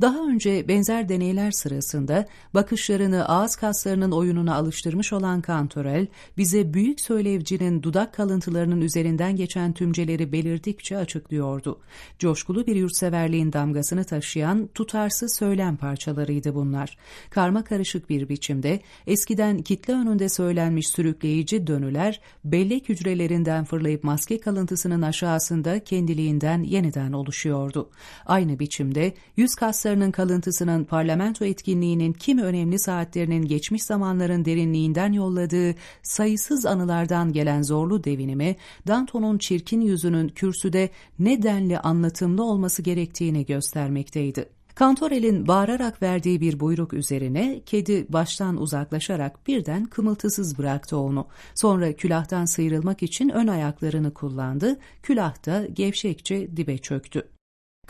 Daha önce benzer deneyler sırasında bakışlarını ağız kaslarının oyununa alıştırmış olan Kantorel, bize büyük söylevcinin dudak kalıntılarının üzerinden geçen tümceleri belirdikçe açıklıyordu. Coşkulu bir yurtseverliğin damgasını taşıyan tutarsız söylem parçalarıydı bunlar. Karma karışık bir biçimde eskiden kitle önünde söylenmiş sürükleyici dönüler, bellek hücrelerinden fırlayıp maske kalıntısının aşağısında kendiliğinden yeniden oluşuyordu. Aynı biçimde yüz kasları kaslarının kalıntısının parlamento etkinliğinin kimi önemli saatlerinin geçmiş zamanların derinliğinden yolladığı sayısız anılardan gelen zorlu devinimi, Danton'un çirkin yüzünün kürsüde nedenli anlatımlı olması gerektiğini göstermekteydi. Kantorel'in bağırarak verdiği bir buyruk üzerine kedi baştan uzaklaşarak birden kımıltısız bıraktı onu. Sonra külahtan sıyrılmak için ön ayaklarını kullandı, külah da gevşekçe dibe çöktü.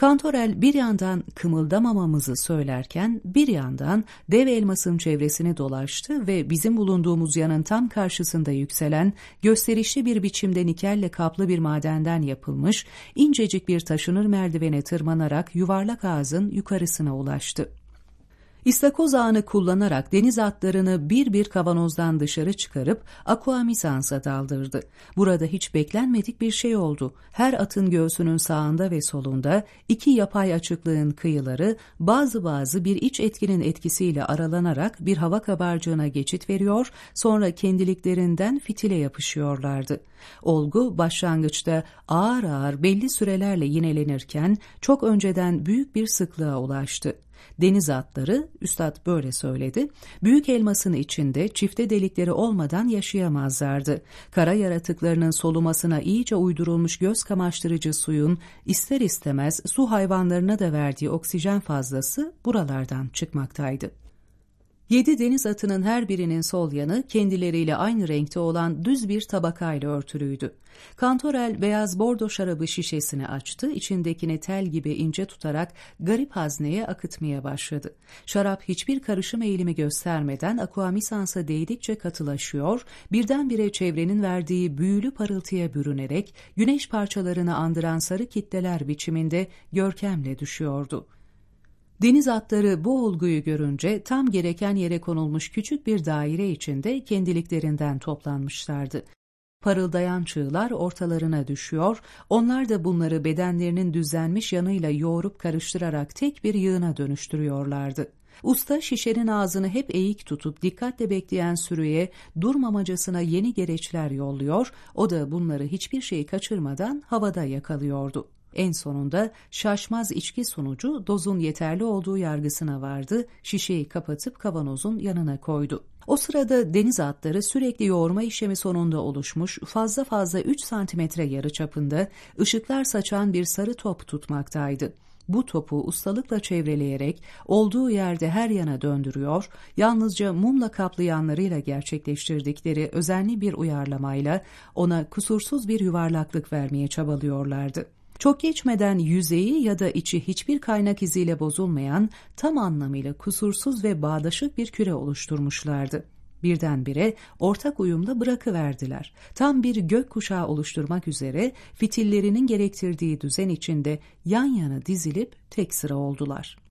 Kantorel bir yandan kımıldamamamızı söylerken bir yandan dev elmasın çevresini dolaştı ve bizim bulunduğumuz yanın tam karşısında yükselen gösterişli bir biçimde nikelle kaplı bir madenden yapılmış incecik bir taşınır merdivene tırmanarak yuvarlak ağzın yukarısına ulaştı. İstakoz ağını kullanarak deniz atlarını bir bir kavanozdan dışarı çıkarıp Aquamisans'a daldırdı. Burada hiç beklenmedik bir şey oldu. Her atın göğsünün sağında ve solunda iki yapay açıklığın kıyıları bazı bazı bir iç etkinin etkisiyle aralanarak bir hava kabarcığına geçit veriyor, sonra kendiliklerinden fitile yapışıyorlardı. Olgu başlangıçta ağır ağır belli sürelerle yinelenirken çok önceden büyük bir sıklığa ulaştı. Deniz atları, üstad böyle söyledi, büyük elmasın içinde çifte delikleri olmadan yaşayamazlardı. Kara yaratıklarının solumasına iyice uydurulmuş göz kamaştırıcı suyun ister istemez su hayvanlarına da verdiği oksijen fazlası buralardan çıkmaktaydı. Yedi deniz atının her birinin sol yanı kendileriyle aynı renkte olan düz bir tabakayla örtülüydü. Kantorel beyaz bordo şarabı şişesini açtı, içindekini tel gibi ince tutarak garip hazneye akıtmaya başladı. Şarap hiçbir karışım eğilimi göstermeden akuamisansa değdikçe katılaşıyor, birdenbire çevrenin verdiği büyülü parıltıya bürünerek güneş parçalarını andıran sarı kitleler biçiminde görkemle düşüyordu. Deniz atları bu olguyu görünce tam gereken yere konulmuş küçük bir daire içinde kendiliklerinden toplanmışlardı. Parıldayan çığlar ortalarına düşüyor, onlar da bunları bedenlerinin düzenmiş yanıyla yoğurup karıştırarak tek bir yığına dönüştürüyorlardı. Usta şişenin ağzını hep eğik tutup dikkatle bekleyen sürüye durmamacasına yeni gereçler yolluyor, o da bunları hiçbir şey kaçırmadan havada yakalıyordu. En sonunda şaşmaz içki sonucu dozun yeterli olduğu yargısına vardı, şişeyi kapatıp kavanozun yanına koydu. O sırada deniz atları sürekli yoğurma işlemi sonunda oluşmuş fazla fazla 3 santimetre yarı çapında ışıklar saçan bir sarı top tutmaktaydı. Bu topu ustalıkla çevreleyerek olduğu yerde her yana döndürüyor, yalnızca mumla kaplı yanlarıyla gerçekleştirdikleri özenli bir uyarlamayla ona kusursuz bir yuvarlaklık vermeye çabalıyorlardı. Çok geçmeden yüzeyi ya da içi hiçbir kaynak iziyle bozulmayan, tam anlamıyla kusursuz ve bağdaşık bir küre oluşturmuşlardı. Birdenbire ortak uyumla bırakıverdiler. Tam bir gök kuşağı oluşturmak üzere fitillerinin gerektirdiği düzen içinde yan yana dizilip tek sıra oldular.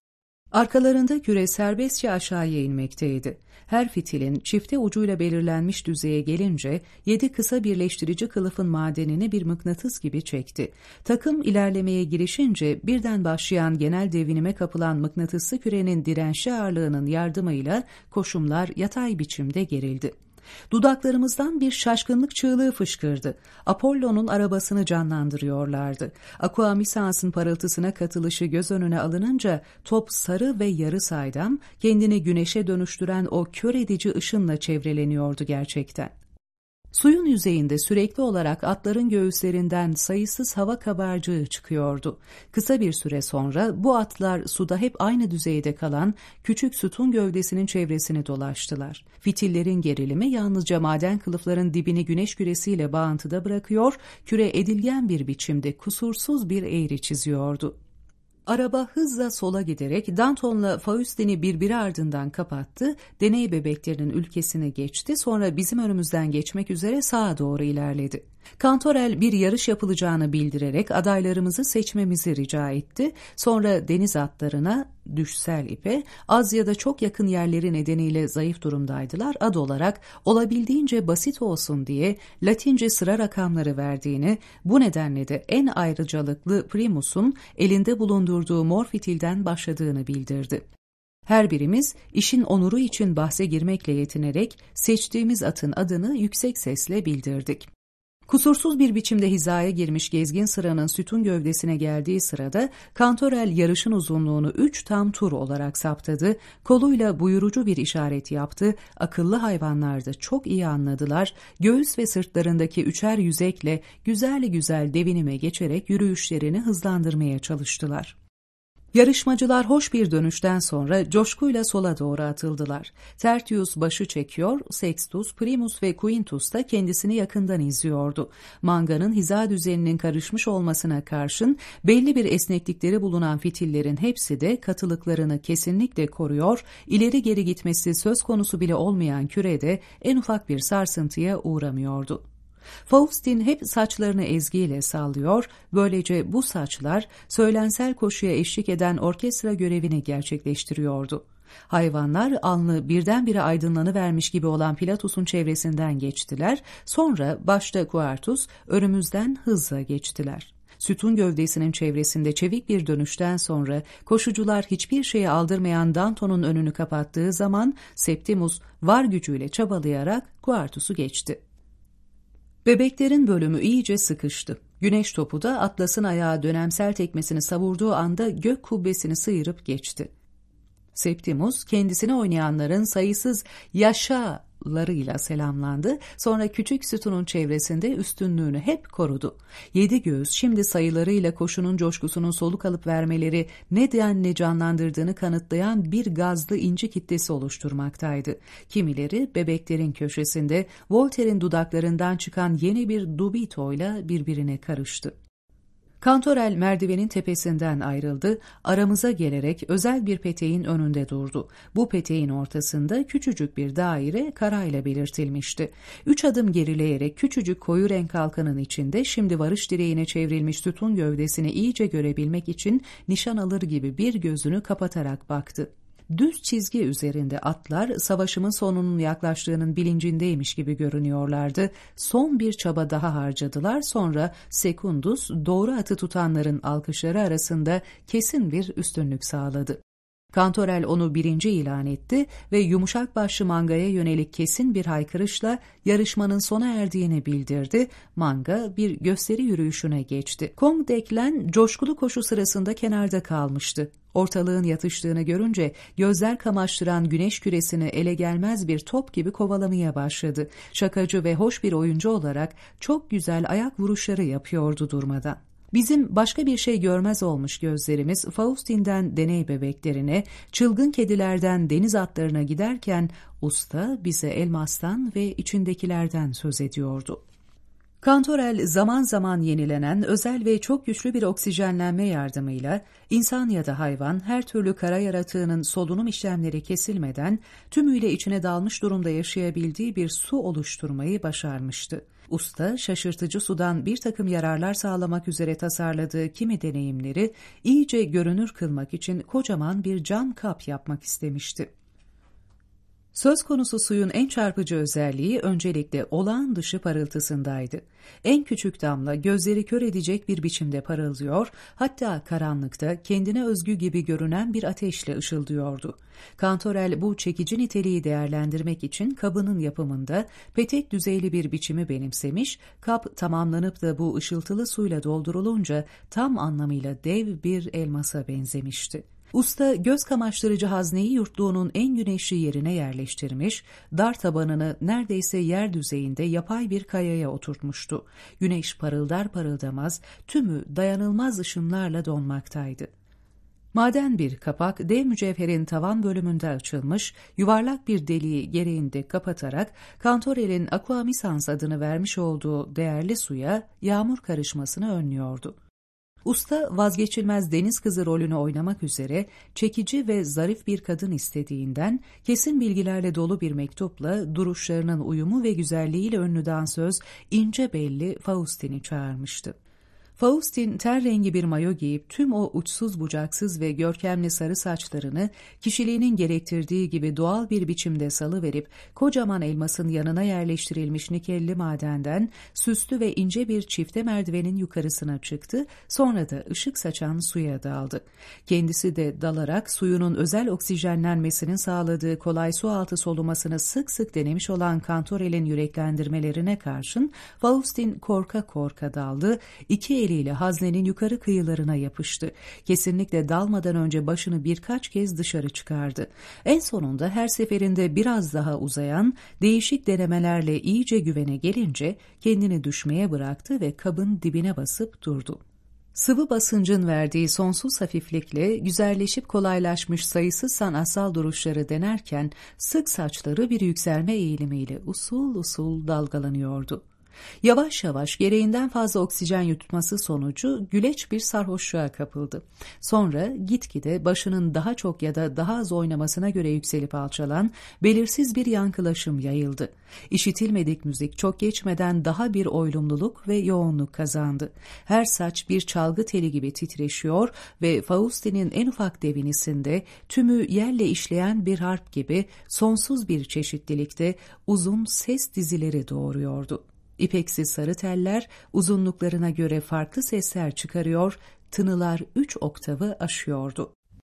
Arkalarında küre serbestçe aşağıya inmekteydi. Her fitilin çifte ucuyla belirlenmiş düzeye gelince yedi kısa birleştirici kılıfın madenini bir mıknatıs gibi çekti. Takım ilerlemeye girişince birden başlayan genel devinime kapılan mıknatıslı kürenin dirençli ağırlığının yardımıyla koşumlar yatay biçimde gerildi. Dudaklarımızdan bir şaşkınlık çığlığı fışkırdı. Apollo'nun arabasını canlandırıyorlardı. Aquamisans'ın parıltısına katılışı göz önüne alınınca top sarı ve yarı saydam, kendini güneşe dönüştüren o kör edici ışınla çevreleniyordu gerçekten. Suyun yüzeyinde sürekli olarak atların göğüslerinden sayısız hava kabarcığı çıkıyordu. Kısa bir süre sonra bu atlar suda hep aynı düzeyde kalan küçük sütun gövdesinin çevresini dolaştılar. Fitillerin gerilimi yalnızca maden kılıfların dibini güneş küresiyle bağıntıda bırakıyor, küre edilgen bir biçimde kusursuz bir eğri çiziyordu. Araba hızla sola giderek Danton'la Faustin'i birbiri ardından kapattı, deney bebeklerinin ülkesine geçti, sonra bizim önümüzden geçmek üzere sağa doğru ilerledi. Kantorel bir yarış yapılacağını bildirerek adaylarımızı seçmemizi rica etti. Sonra deniz atlarına, düşsel ipe, az ya da çok yakın yerleri nedeniyle zayıf durumdaydılar. Ad olarak olabildiğince basit olsun diye Latince sıra rakamları verdiğini, bu nedenle de en ayrıcalıklı primus'un elinde bulundurduğu mor fitilden başladığını bildirdi. Her birimiz işin onuru için bahse girmekle yetinerek seçtiğimiz atın adını yüksek sesle bildirdik. Kusursuz bir biçimde hizaya girmiş gezgin sıranın sütun gövdesine geldiği sırada Kantorel yarışın uzunluğunu üç tam tur olarak saptadı, koluyla buyurucu bir işaret yaptı, akıllı hayvanlar da çok iyi anladılar, göğüs ve sırtlarındaki üçer yüzekle güzel güzel devinime geçerek yürüyüşlerini hızlandırmaya çalıştılar. Yarışmacılar hoş bir dönüşten sonra coşkuyla sola doğru atıldılar. Tertius başı çekiyor, Sextus, Primus ve Quintus da kendisini yakından izliyordu. Manganın hiza düzeninin karışmış olmasına karşın belli bir esneklikleri bulunan fitillerin hepsi de katılıklarını kesinlikle koruyor, ileri geri gitmesi söz konusu bile olmayan kürede en ufak bir sarsıntıya uğramıyordu. Faustin hep saçlarını ezgiyle sallıyor, böylece bu saçlar söylensel koşuya eşlik eden orkestra görevini gerçekleştiriyordu. Hayvanlar alnı birdenbire aydınlanıvermiş gibi olan Pilatus'un çevresinden geçtiler, sonra başta Quartus önümüzden hızla geçtiler. Sütun gövdesinin çevresinde çevik bir dönüşten sonra koşucular hiçbir şeye aldırmayan Danton'un önünü kapattığı zaman Septimus var gücüyle çabalayarak Quartus'u geçti. Bebeklerin bölümü iyice sıkıştı. Güneş topu da Atlas'ın ayağı dönemsel tekmesini savurduğu anda gök kubbesini sıyırıp geçti. Septimus kendisine oynayanların sayısız yaşa larıyla selamlandı. Sonra küçük sütunun çevresinde üstünlüğünü hep korudu. Yedi göğüs şimdi sayılarıyla koşunun coşkusunun soluk alıp vermeleri ne denli canlandırdığını kanıtlayan bir gazlı inci kitlesi oluşturmaktaydı. Kimileri bebeklerin köşesinde Voltaire'in dudaklarından çıkan yeni bir dubito ile birbirine karıştı. Kantorel merdivenin tepesinden ayrıldı, aramıza gelerek özel bir peteğin önünde durdu. Bu peteğin ortasında küçücük bir daire karayla belirtilmişti. Üç adım gerileyerek küçücük koyu renk halkanın içinde şimdi varış direğine çevrilmiş sütun gövdesini iyice görebilmek için nişan alır gibi bir gözünü kapatarak baktı düz çizgi üzerinde atlar savaşımın sonunun yaklaştığının bilincindeymiş gibi görünüyorlardı. Son bir çaba daha harcadılar sonra Sekundus doğru atı tutanların alkışları arasında kesin bir üstünlük sağladı. Kantorel onu birinci ilan etti ve yumuşak başlı mangaya yönelik kesin bir haykırışla yarışmanın sona erdiğini bildirdi. Manga bir gösteri yürüyüşüne geçti. Kong Deklen coşkulu koşu sırasında kenarda kalmıştı. Ortalığın yatıştığını görünce gözler kamaştıran güneş küresini ele gelmez bir top gibi kovalamaya başladı. Şakacı ve hoş bir oyuncu olarak çok güzel ayak vuruşları yapıyordu durmadan. Bizim başka bir şey görmez olmuş gözlerimiz Faustin'den deney bebeklerine, çılgın kedilerden deniz atlarına giderken usta bize elmastan ve içindekilerden söz ediyordu. Kantorel zaman zaman yenilenen özel ve çok güçlü bir oksijenlenme yardımıyla insan ya da hayvan her türlü kara yaratığının solunum işlemleri kesilmeden tümüyle içine dalmış durumda yaşayabildiği bir su oluşturmayı başarmıştı. Usta şaşırtıcı sudan bir takım yararlar sağlamak üzere tasarladığı kimi deneyimleri iyice görünür kılmak için kocaman bir cam kap yapmak istemişti. Söz konusu suyun en çarpıcı özelliği öncelikle olağan dışı parıltısındaydı. En küçük damla gözleri kör edecek bir biçimde parıldıyor, hatta karanlıkta kendine özgü gibi görünen bir ateşle ışıldıyordu. Kantorel bu çekici niteliği değerlendirmek için kabının yapımında petek düzeyli bir biçimi benimsemiş, kap tamamlanıp da bu ışıltılı suyla doldurulunca tam anlamıyla dev bir elmasa benzemişti. Usta göz kamaştırıcı hazneyi yurtluğunun en güneşli yerine yerleştirmiş, dar tabanını neredeyse yer düzeyinde yapay bir kayaya oturtmuştu. Güneş parıldar parıldamaz tümü dayanılmaz ışınlarla donmaktaydı. Maden bir kapak dev mücevherin tavan bölümünde açılmış, yuvarlak bir deliği gereğinde kapatarak Kantorel'in Aquamisans adını vermiş olduğu değerli suya yağmur karışmasını önlüyordu. Usta vazgeçilmez deniz kızı rolünü oynamak üzere çekici ve zarif bir kadın istediğinden kesin bilgilerle dolu bir mektupla duruşlarının uyumu ve güzelliğiyle ünlü dansöz ince belli Faustin'i çağırmıştı. Faustin ter rengi bir mayo giyip tüm o uçsuz bucaksız ve görkemli sarı saçlarını kişiliğinin gerektirdiği gibi doğal bir biçimde salıverip kocaman elmasın yanına yerleştirilmiş nikelli madenden süslü ve ince bir çifte merdivenin yukarısına çıktı sonra da ışık saçan suya daldı. Kendisi de dalarak suyunun özel oksijenlenmesinin sağladığı kolay su altı solumasını sık sık denemiş olan Kantorel'in yüreklendirmelerine karşın Faustin korka korka daldı, iki eliyle haznenin yukarı kıyılarına yapıştı. Kesinlikle dalmadan önce başını birkaç kez dışarı çıkardı. En sonunda her seferinde biraz daha uzayan, değişik denemelerle iyice güvene gelince kendini düşmeye bıraktı ve kabın dibine basıp durdu. Sıvı basıncın verdiği sonsuz hafiflikle güzelleşip kolaylaşmış sayısız sanatsal duruşları denerken sık saçları bir yükselme eğilimiyle usul usul dalgalanıyordu. Yavaş yavaş gereğinden fazla oksijen yutması sonucu güleç bir sarhoşluğa kapıldı. Sonra gitgide başının daha çok ya da daha az oynamasına göre yükselip alçalan belirsiz bir yankılaşım yayıldı. İşitilmedik müzik çok geçmeden daha bir oylumluluk ve yoğunluk kazandı. Her saç bir çalgı teli gibi titreşiyor ve Faustin'in en ufak devinisinde tümü yerle işleyen bir harp gibi sonsuz bir çeşitlilikte uzun ses dizileri doğuruyordu. İpeksi sarı teller uzunluklarına göre farklı sesler çıkarıyor, tınılar üç oktavı aşıyordu.